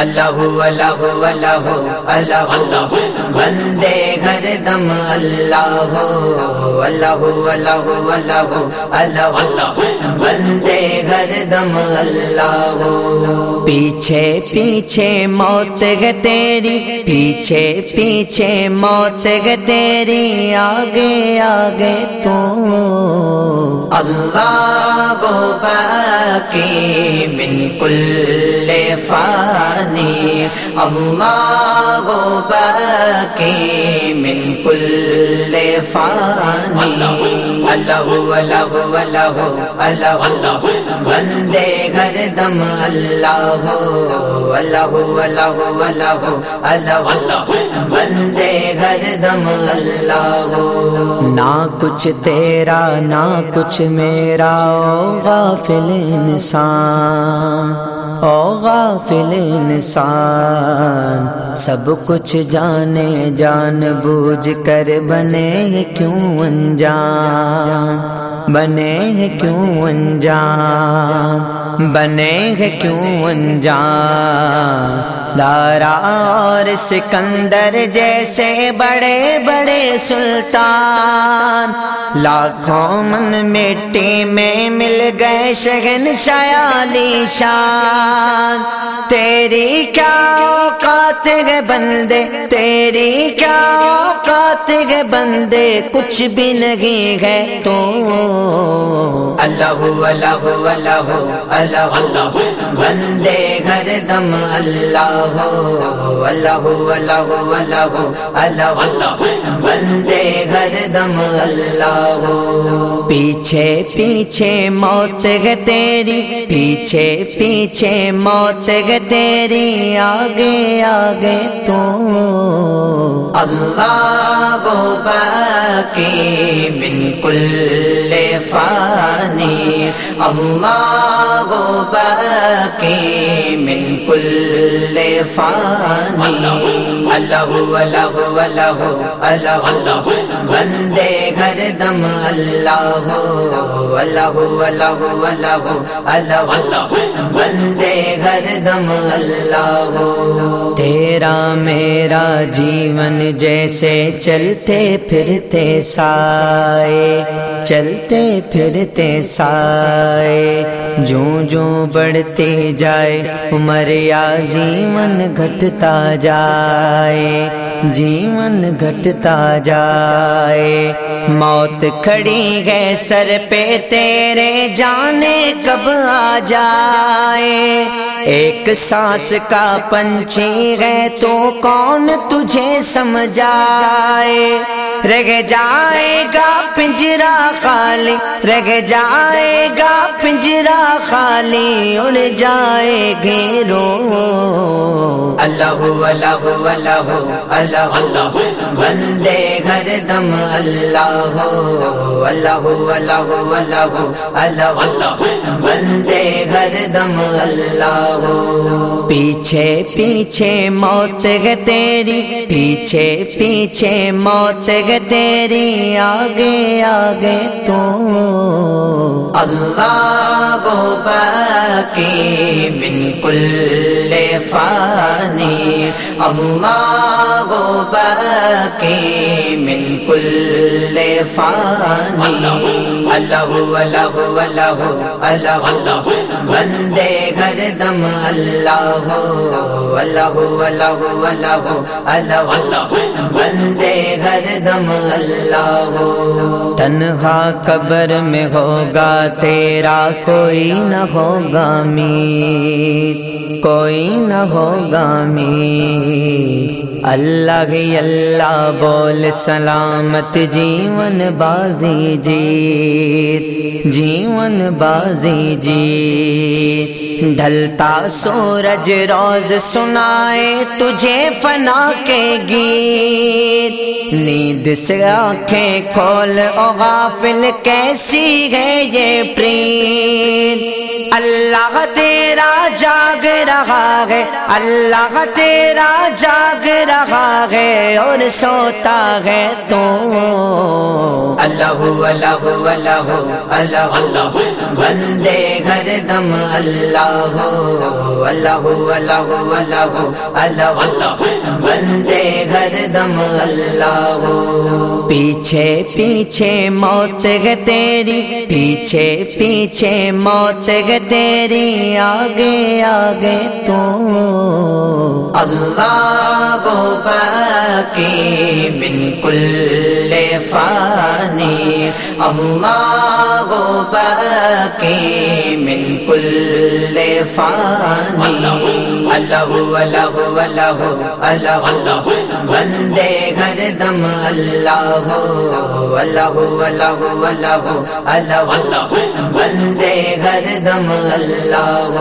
اللہ اللہ اللہ اللہ بندے گھر دم اللہ اللہ اللہ اللہ اللہ بندے گھر دم اللہ پیچھے پیچھے موت ہے تیری پیچھے پیچھے موت ہے تیری آگے آگے تو اللہ باقی من کل فانی. اللہ من کل فانی۔ اللہ اللہ اللہ اللہ بندے گھر دم اللہ اللہ اللہ اللہ اللہ بندے گھر دم اللہ۔ نہ کچھ تیرا نہ کچھ میرا غافل انسان۔ او غافل انسان، سب کچھ جانے جان بوجھ کر بنے کیوں انجان؟ بنے ہیں کیوں انجان؟ بنے ہیں کیوں انجان؟ دارا اور سکندر جیسے بڑے بڑے سلطان لاکھوں من مٹی میں مل گئے شہن شیالی شان تیری کیا اوقات گے بندے؟ تیری کیا اوقات گے بندے؟ کچھ بھی نہیں ہے تو اللہ اللہ اللہ اللہ بندے گھر دم اللہ اللہ اللہ اللہ اللہ بندے گھر دم اللہ پیچھے پیچھے موت ہے تیری پیچھے پیچھے موت ہے تیری آگے آگے تو اللہ گو باقی من کل فانی اللہ گو باقی من کل فانی اللہ اللہ اللہ اللہ بندے گھر دم اللہ ہو، اللہ اللہ اللہ اللہ بندے گھر دم اللہ ہو۔ تیرا میرا جیون جیسے چلتے پھرتے سائے، چلتے پھرتے سائے۔ جو جو بڑھتے جائے، عمر یا جیون گھٹتا جائے۔ جیون گھٹتا جائے۔ موت کھڑی ہے سر پہ، تیرے جانے کب آ جائے۔ ایک سانس کا پنچھی ہے، تو کون تجھے سمجھائے؟ رہ جائے گا پنجرا خالی، رہ جائے گا پنجرا خالی، اڑ جائے گھیرو اللہ اللہ اللہ اللہ بندے گھر دم اللہ اللہ اللہ اللہ اللہ، بندے گھر دم، اللہ۔ پیچھے پیچھے موت ہے تیری پیچھے پیچھے موت ہے تیری آگے آگے تو اللہ گو باقی من کل فانی اللہ گو باقی من کل فانی اللہ اللہ اللہ اللہ بندے گھر دم اللہ ہو اللہ اللہ اللہ اللہ بندے گھر دم اللہ ہو۔ تنہا قبر میں ہوگا تیرا کوئی نہ ہوگا میر کوئی نہ ہوگا میر۔ اللہ ہی اللہ بول سلامت جیون بازی جیت جیون بازی جی ڈھل ڈھلتا سورج روز سنائے تجھے فنا کے گیت نیند سے آنکھیں کھول او غافل کیسی ہے یہ پرین اللہ تیرا جاگ رہا ہے اللہ تیرا جاگ رہا ہے اور سوتا ہے تو اللہ اللہ اللہ اللہ بندے گھر دم اللہ ہو اللہ اللہ اللہ اللہ بندے گھر دم اللہ پیچھے پیچھے موت ہے تیری پیچھے پیچھے موت ہے تیری آگے آگے تو اللہ گو باقی من کل فانی اللہ گو باقی من کل فانی اللہ اللہ اللہ اللہ بندے گھر دم اللہ اللہ اللہ اللہ اللہ بندے گھر دم اللہ